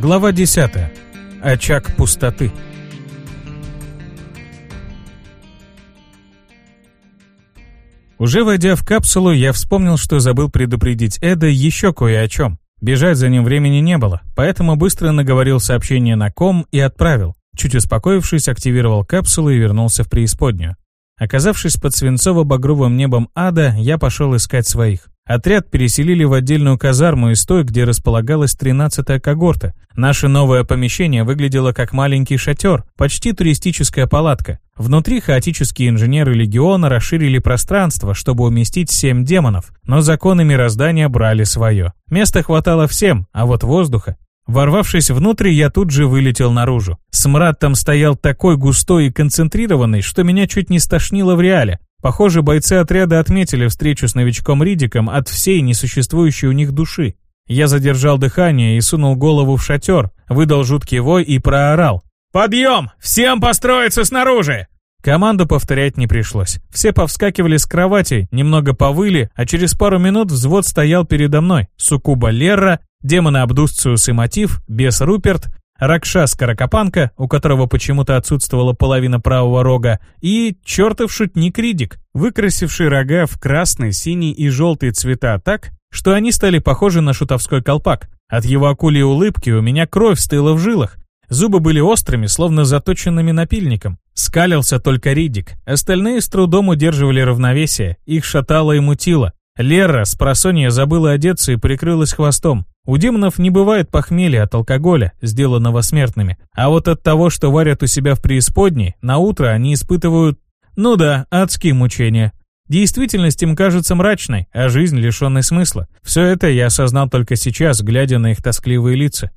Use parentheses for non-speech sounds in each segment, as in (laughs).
Глава 10. Очаг пустоты. Уже войдя в капсулу, я вспомнил, что забыл предупредить Эда еще кое о чем. Бежать за ним времени не было, поэтому быстро наговорил сообщение на ком и отправил. Чуть успокоившись, активировал капсулу и вернулся в преисподнюю. Оказавшись под свинцово-багровым небом ада, я пошел искать своих. Отряд переселили в отдельную казарму из той, где располагалась 13-я когорта. Наше новое помещение выглядело как маленький шатер, почти туристическая палатка. Внутри хаотические инженеры Легиона расширили пространство, чтобы уместить семь демонов, но законы мироздания брали свое. Места хватало всем, а вот воздуха Ворвавшись внутрь, я тут же вылетел наружу. Смрад там стоял такой густой и концентрированный, что меня чуть не стошнило в реале. Похоже, бойцы отряда отметили встречу с новичком Ридиком от всей несуществующей у них души. Я задержал дыхание и сунул голову в шатер, выдал жуткий вой и проорал. «Подъем! Всем построиться снаружи!» Команду повторять не пришлось. Все повскакивали с кровати, немного повыли, а через пару минут взвод стоял передо мной. Сукуба Лерра демоны Абдусциус и Мотив, бес Руперт, Ракшас Каракопанка, у которого почему-то отсутствовала половина правого рога, и чертов шутник Ридик, выкрасивший рога в красный, синий и желтый цвета так, что они стали похожи на шутовской колпак. От его акулей улыбки у меня кровь стыла в жилах. Зубы были острыми, словно заточенными напильником. Скалился только Ридик. Остальные с трудом удерживали равновесие, их шатало и мутило. Лера с просонья забыла одеться и прикрылась хвостом. У демонов не бывает похмелья от алкоголя, сделанного смертными. А вот от того, что варят у себя в преисподней, на утро они испытывают, ну да, адские мучения. Действительность им кажется мрачной, а жизнь лишенной смысла. Все это я осознал только сейчас, глядя на их тоскливые лица.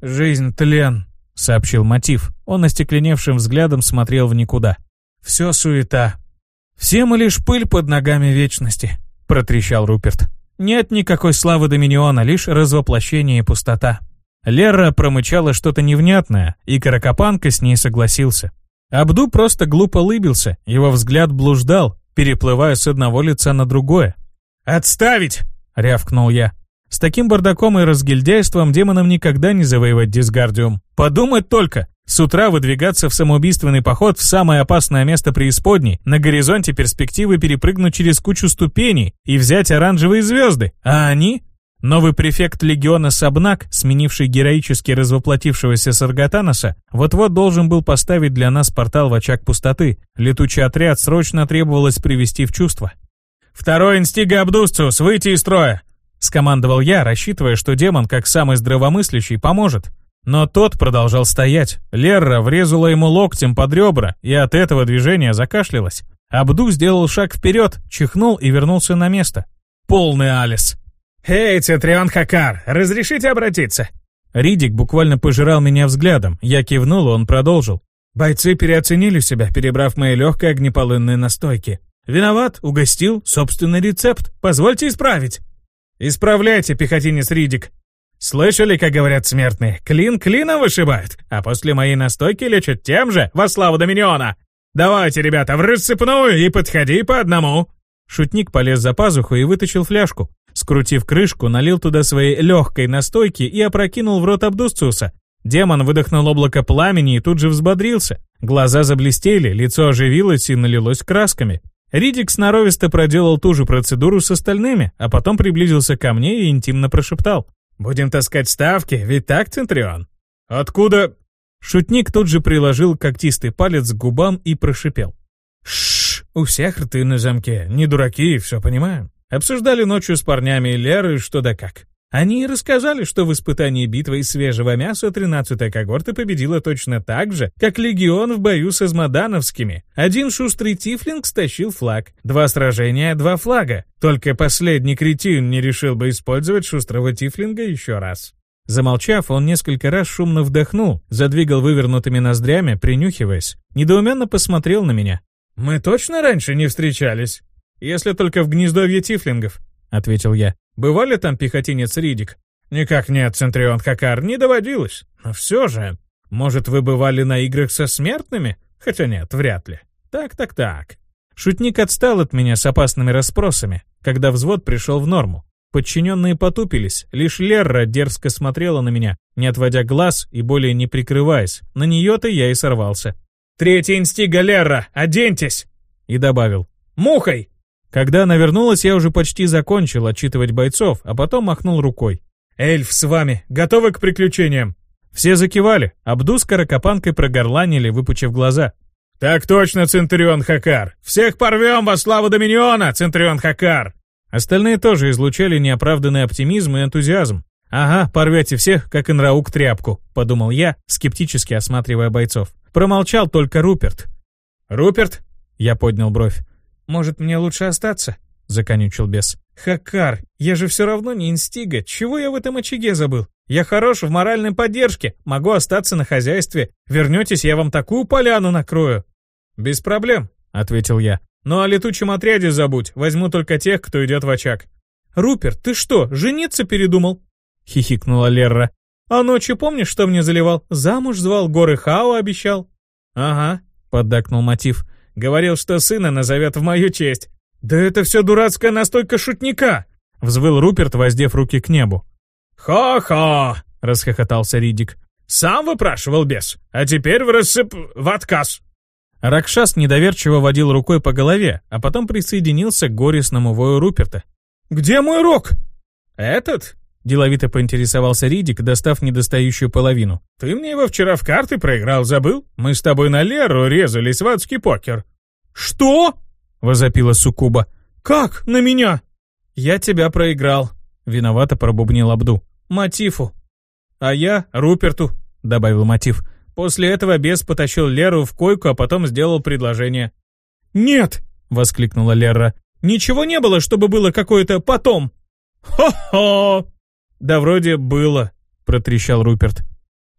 «Жизнь — тлен», — сообщил Мотив. Он остекленевшим взглядом смотрел в никуда. «Все суета. Все мы лишь пыль под ногами вечности», — протрещал Руперт. Нет никакой славы Доминиона, лишь развоплощение и пустота. Лера промычала что-то невнятное, и Каракопанка с ней согласился. Абду просто глупо лыбился, его взгляд блуждал, переплывая с одного лица на другое. «Отставить!» — рявкнул я. С таким бардаком и разгильдяйством демонам никогда не завоевать Дисгардиум. Подумать только, с утра выдвигаться в самоубийственный поход в самое опасное место преисподней, на горизонте перспективы перепрыгнуть через кучу ступеней и взять оранжевые звезды. А они? Новый префект легиона Сабнак, сменивший героически развоплотившегося Саргатаноса, вот-вот должен был поставить для нас портал в очаг пустоты. Летучий отряд срочно требовалось привести в чувство. «Второй инстига Абдусциус, выйти из строя!» — скомандовал я, рассчитывая, что демон, как самый здравомыслящий, поможет. Но тот продолжал стоять. Лерра врезала ему локтем под ребра, и от этого движения закашлялась. Абду сделал шаг вперед, чихнул и вернулся на место. Полный Алис. «Эй, Цитрион Хакар, разрешите обратиться?» Ридик буквально пожирал меня взглядом. Я кивнул, он продолжил. «Бойцы переоценили себя, перебрав мои легкие огнеполынные настойки. Виноват, угостил, собственный рецепт. Позвольте исправить». «Исправляйте, пехотинец Ридик», Слышали, как говорят смертные? Клин клином вышибают, а после моей настойки лечат тем же, во славу Доминиона. Давайте, ребята, в рассыпную и подходи по одному. Шутник полез за пазуху и вытащил фляжку. Скрутив крышку, налил туда своей легкой настойки и опрокинул в рот Абдусциуса. Демон выдохнул облако пламени и тут же взбодрился. Глаза заблестели, лицо оживилось и налилось красками. Ридик сноровисто проделал ту же процедуру с остальными, а потом приблизился ко мне и интимно прошептал. «Будем таскать ставки, ведь так, Центрион?» «Откуда?» Шутник тут же приложил когтистый палец к губам и прошипел. «Шш, у всех рты на замке, не дураки, все понимаем. Обсуждали ночью с парнями Леры что да как. Они и рассказали, что в испытании битвы из свежего мяса 13-я когорта победила точно так же, как легион в бою с азмодановскими. Один шустрый тифлинг стащил флаг. Два сражения, два флага. Только последний кретин не решил бы использовать шустрого тифлинга еще раз. Замолчав, он несколько раз шумно вдохнул, задвигал вывернутыми ноздрями, принюхиваясь. Недоуменно посмотрел на меня. «Мы точно раньше не встречались?» «Если только в гнездовье тифлингов», — ответил я. Бывали там пехотинец Ридик? Никак нет, Центрион Хакар, не доводилось. Но все же, может, вы бывали на играх со смертными? Хотя нет, вряд ли. Так-так-так. Шутник отстал от меня с опасными расспросами, когда взвод пришел в норму. Подчиненные потупились, лишь Лерра дерзко смотрела на меня, не отводя глаз и более не прикрываясь. На нее-то я и сорвался. «Третья инстига, Лерра, оденьтесь!» И добавил. «Мухой!» Когда она вернулась, я уже почти закончил отчитывать бойцов, а потом махнул рукой. «Эльф с вами! Готовы к приключениям?» Все закивали, Абду с каракопанкой прогорланили, выпучив глаза. «Так точно, Центурион Хакар! Всех порвем во славу Доминиона, Центурион Хакар!» Остальные тоже излучали неоправданный оптимизм и энтузиазм. «Ага, порвете всех, как Инраук тряпку», — подумал я, скептически осматривая бойцов. Промолчал только Руперт. «Руперт?» — я поднял бровь. «Может, мне лучше остаться?» — законючил бес. «Хакар, я же все равно не инстига. Чего я в этом очаге забыл? Я хорош в моральной поддержке, могу остаться на хозяйстве. Вернетесь, я вам такую поляну накрою». «Без проблем», — ответил я. «Ну о летучем отряде забудь, возьму только тех, кто идет в очаг». «Руперт, ты что, жениться передумал?» — хихикнула Лерра. «А ночью помнишь, что мне заливал? Замуж звал, горы Хао обещал». «Ага», — поддакнул Мотив. «Говорил, что сына назовет в мою честь». «Да это все дурацкая настойка шутника!» — взвыл Руперт, воздев руки к небу. «Хо-хо!» — расхохотался Ридик. «Сам выпрашивал бес, а теперь в рассып... в отказ!» Ракшас недоверчиво водил рукой по голове, а потом присоединился к горестному вою Руперта. «Где мой рог?» «Этот?» — деловито поинтересовался Ридик, достав недостающую половину. «Ты мне его вчера в карты проиграл, забыл? Мы с тобой на Леру резались в адский покер». «Что?» — возопила Сукуба. «Как? На меня?» «Я тебя проиграл», — виновато пробубнил Абду. «Мотифу». «А я Руперту», — добавил Мотив. После этого бес потащил Леру в койку, а потом сделал предложение. «Нет!» — воскликнула Лера. «Ничего не было, чтобы было какое-то потом!» «Хо-хо!» «Да вроде было», — протрещал Руперт.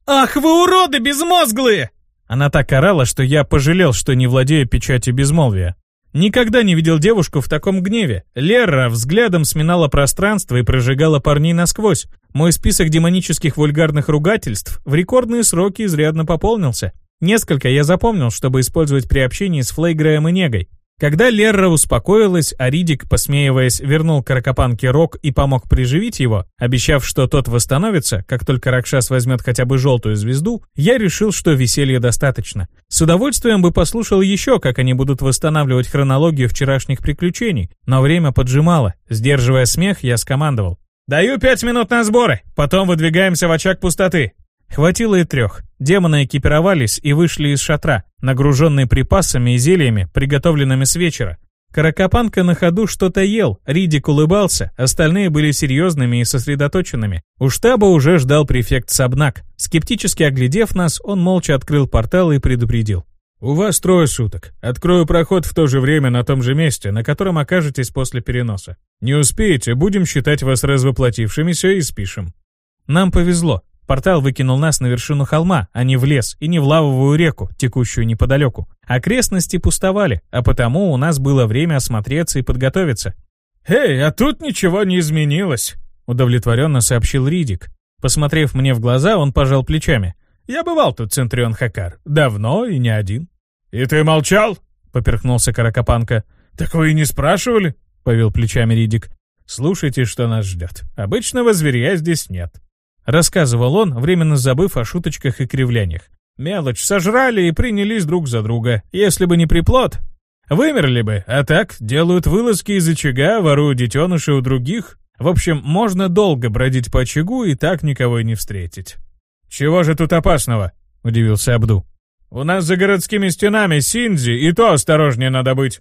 «Ах вы уроды безмозглые!» Она так орала, что я пожалел, что не владею печатью безмолвия. Никогда не видел девушку в таком гневе. Лера взглядом сминала пространство и прожигала парней насквозь. Мой список демонических вульгарных ругательств в рекордные сроки изрядно пополнился. Несколько я запомнил, чтобы использовать при общении с Флейграем и Негой. Когда Лерра успокоилась, а Ридик, посмеиваясь, вернул Каракопанке рог и помог приживить его, обещав, что тот восстановится, как только Ракшас возьмет хотя бы желтую звезду, я решил, что веселья достаточно. С удовольствием бы послушал еще, как они будут восстанавливать хронологию вчерашних приключений, но время поджимало. Сдерживая смех, я скомандовал. «Даю пять минут на сборы, потом выдвигаемся в очаг пустоты. Хватило и трех. Демоны экипировались и вышли из шатра, нагруженные припасами и зельями, приготовленными с вечера. Каракопанка на ходу что-то ел, Ридик улыбался, остальные были серьезными и сосредоточенными. У штаба уже ждал префект Сабнак. Скептически оглядев нас, он молча открыл портал и предупредил. «У вас трое суток. Открою проход в то же время на том же месте, на котором окажетесь после переноса. Не успеете, будем считать вас развоплотившимися и спишем». Нам повезло. Портал выкинул нас на вершину холма, а не в лес и не в лавовую реку, текущую неподалеку. Окрестности пустовали, а потому у нас было время осмотреться и подготовиться. «Эй, а тут ничего не изменилось», — удовлетворенно сообщил Ридик. Посмотрев мне в глаза, он пожал плечами. «Я бывал тут, Центрион Хакар. Давно и не один». «И ты молчал?» — поперхнулся Каракопанка. «Так вы и не спрашивали?» — повел плечами Ридик. «Слушайте, что нас ждет. Обычного зверя здесь нет». Рассказывал он, временно забыв о шуточках и кривляниях. Мелочь сожрали и принялись друг за друга. Если бы не приплод, вымерли бы, а так делают вылазки из очага, воруют детеныши у других. В общем, можно долго бродить по очагу и так никого и не встретить. «Чего же тут опасного?» — удивился Абду. «У нас за городскими стенами Синдзи, и то осторожнее надо быть».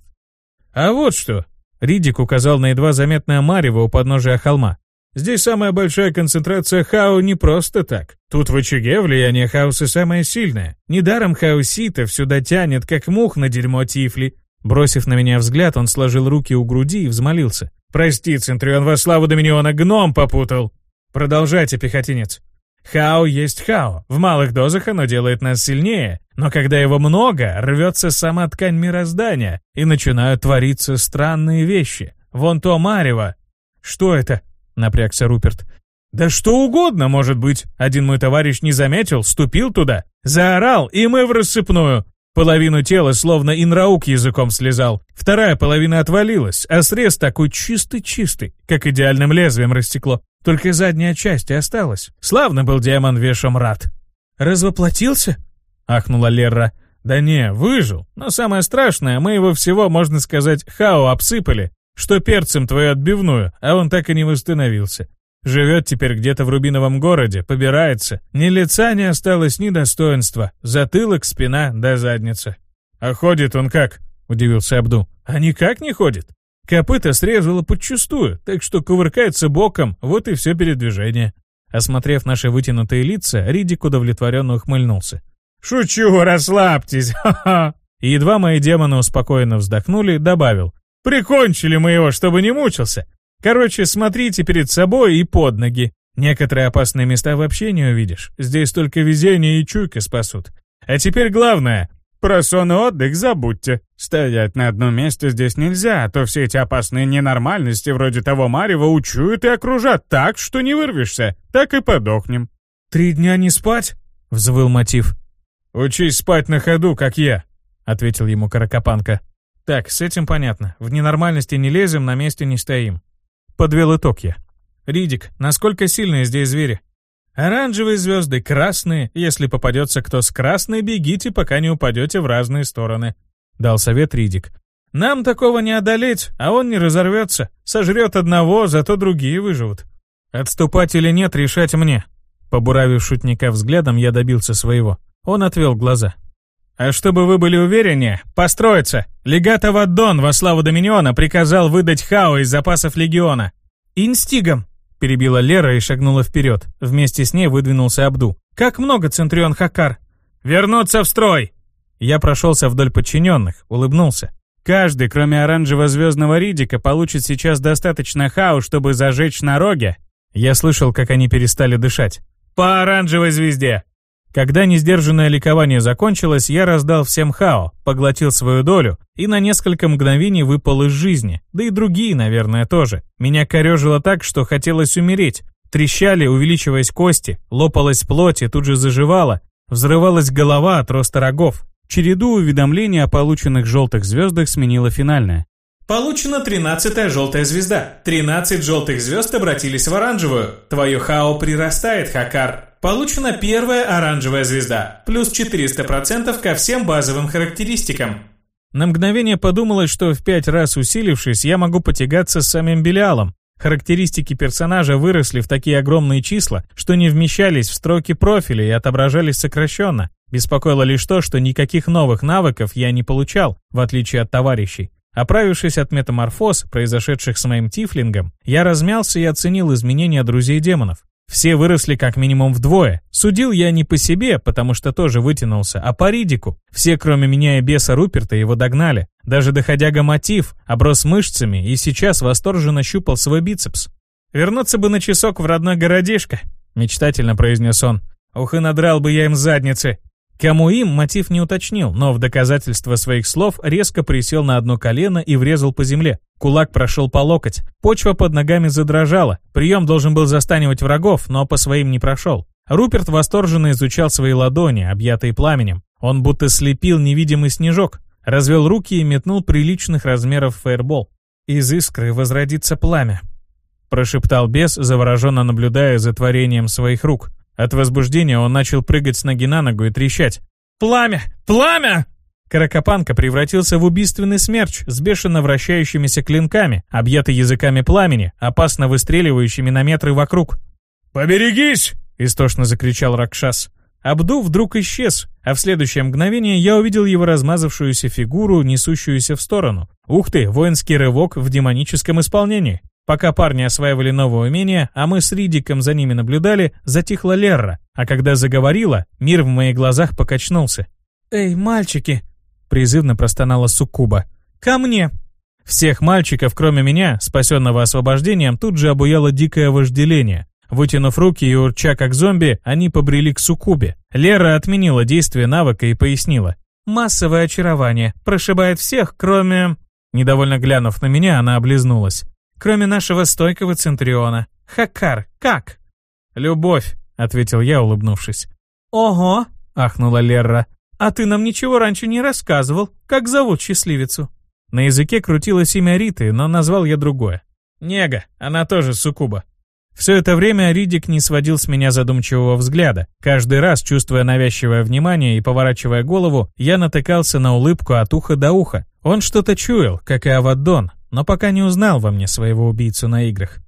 «А вот что!» — Ридик указал на едва заметное марево у подножия холма. Здесь самая большая концентрация хао не просто так. Тут в очаге влияние хаоса самое сильное. Недаром хаосита сюда тянет, как мух на дерьмо Тифли. Бросив на меня взгляд, он сложил руки у груди и взмолился. «Прости, Центрион, во славу Доминиона гном попутал!» «Продолжайте, пехотинец!» Хао есть хао. В малых дозах оно делает нас сильнее, но когда его много, рвется сама ткань мироздания, и начинают твориться странные вещи. Вон то марево. Что это? Напрягся Руперт. «Да что угодно, может быть. Один мой товарищ не заметил, ступил туда, заорал, и мы в рассыпную. Половину тела словно инраук языком слезал, вторая половина отвалилась, а срез такой чистый-чистый, как идеальным лезвием растекло. Только задняя часть и осталась. Славно был демон Вешом рад. «Развоплотился?» — ахнула Лерра. «Да не, выжил. Но самое страшное, мы его всего, можно сказать, хао обсыпали, что перцем твою отбивную, а он так и не восстановился. Живет теперь где-то в Рубиновом городе, побирается. Ни лица не осталось, ни достоинства. Затылок, спина да задница. «А ходит он как?» — удивился Абду. «А никак не ходит. Копыта срезала подчистую, так что кувыркается боком, вот и все передвижение». Осмотрев наши вытянутые лица, Ридик удовлетворенно ухмыльнулся. «Шучу, расслабьтесь, (laughs) ха-ха!» Едва мои демоны успокоенно вздохнули, добавил. «Прикончили мы его, чтобы не мучился. Короче, смотрите перед собой и под ноги. Некоторые опасные места вообще не увидишь. Здесь только везение и чуйка спасут. А теперь главное. Про сон и отдых забудьте. Стоять на одном месте здесь нельзя, а то все эти опасные ненормальности вроде того Марева учуют и окружат так, что не вырвешься. Так и подохнем. «Три дня не спать?» — взвыл мотив. «Учись спать на ходу, как я», — ответил ему Каракопанка. «Так, с этим понятно. В ненормальности не лезем, на месте не стоим. Подвел итог я. Ридик, насколько сильные здесь звери? Оранжевые звезды, красные. Если попадется кто с красной, бегите, пока не упадете в разные стороны. Дал совет Ридик. Нам такого не одолеть, а он не разорвется. Сожрет одного, зато другие выживут. Отступать или нет, решать мне. Побуравив шутника взглядом, я добился своего. Он отвел глаза. А чтобы вы были увереннее, построиться. Легат Аваддон во славу Доминиона приказал выдать Хао из запасов Легиона. Инстигом, перебила Лера и шагнула вперед. Вместе с ней выдвинулся Абду. Как много, Центурион Хакар? Вернуться в строй! Я прошелся вдоль подчиненных, улыбнулся. Каждый, кроме оранжево-звездного Ридика, получит сейчас достаточно хао, чтобы зажечь на роге. Я слышал, как они перестали дышать. По оранжевой звезде! Когда несдержанное ликование закончилось, я раздал всем хао, поглотил свою долю и на несколько мгновений выпал из жизни, да и другие, наверное, тоже. Меня корежило так, что хотелось умереть. Трещали, увеличиваясь кости, лопалась плоть и тут же заживала, взрывалась голова от роста рогов. Череду уведомлений о полученных желтых звездах сменила финальная. Получена тринадцатая желтая звезда. Тринадцать желтых звезд обратились в оранжевую. Твое хао прирастает, Хакар. Получена первая оранжевая звезда, плюс 400% ко всем базовым характеристикам. На мгновение подумалось, что в пять раз усилившись, я могу потягаться с самим Белиалом. Характеристики персонажа выросли в такие огромные числа, что не вмещались в строки профиля и отображались сокращенно. Беспокоило лишь то, что никаких новых навыков я не получал, в отличие от товарищей. Оправившись от метаморфоз, произошедших с моим тифлингом, я размялся и оценил изменения друзей демонов. Все выросли как минимум вдвое. Судил я не по себе, потому что тоже вытянулся, а по Ридику. Все, кроме меня и беса Руперта, его догнали. Даже доходяга мотив, оброс мышцами и сейчас восторженно щупал свой бицепс. «Вернуться бы на часок в родной городишко», — мечтательно произнес он. «Ух и надрал бы я им задницы». Кому им, мотив не уточнил, но в доказательство своих слов резко присел на одно колено и врезал по земле. Кулак прошел по локоть. Почва под ногами задрожала. Прием должен был застанивать врагов, но по своим не прошел. Руперт восторженно изучал свои ладони, объятые пламенем. Он будто слепил невидимый снежок, развел руки и метнул приличных размеров фейербол. «Из искры возродится пламя», — прошептал бес, завороженно наблюдая за творением своих рук. От возбуждения он начал прыгать с ноги на ногу и трещать. «Пламя! Пламя!» Каракопанка превратился в убийственный смерч с бешено вращающимися клинками, объятый языками пламени, опасно выстреливающими на метры вокруг. «Поберегись!» — истошно закричал Ракшас. Абду вдруг исчез, а в следующее мгновение я увидел его размазавшуюся фигуру, несущуюся в сторону. Ух ты, воинский рывок в демоническом исполнении. Пока парни осваивали новое умение, а мы с Ридиком за ними наблюдали, затихла Лерра, а когда заговорила, мир в моих глазах покачнулся. «Эй, мальчики!» — призывно простонала Суккуба. «Ко мне!» Всех мальчиков, кроме меня, спасенного освобождением, тут же обуяло дикое вожделение. Вытянув руки и урча как зомби, они побрели к Суккубе. Лера отменила действие навыка и пояснила. «Массовое очарование. Прошибает всех, кроме...» Недовольно глянув на меня, она облизнулась. Кроме нашего стойкого Центриона. Хакар, как?» «Любовь», — ответил я, улыбнувшись. «Ого!» — ахнула Лерра. «А ты нам ничего раньше не рассказывал. Как зовут счастливицу?» На языке крутилось имя Риты, но назвал я другое. Нега, она тоже суккуба. Все это время Ридик не сводил с меня задумчивого взгляда. Каждый раз, чувствуя навязчивое внимание и поворачивая голову, я натыкался на улыбку от уха до уха. Он что-то чуял, как и Аваддон, но пока не узнал во мне своего убийцу на играх.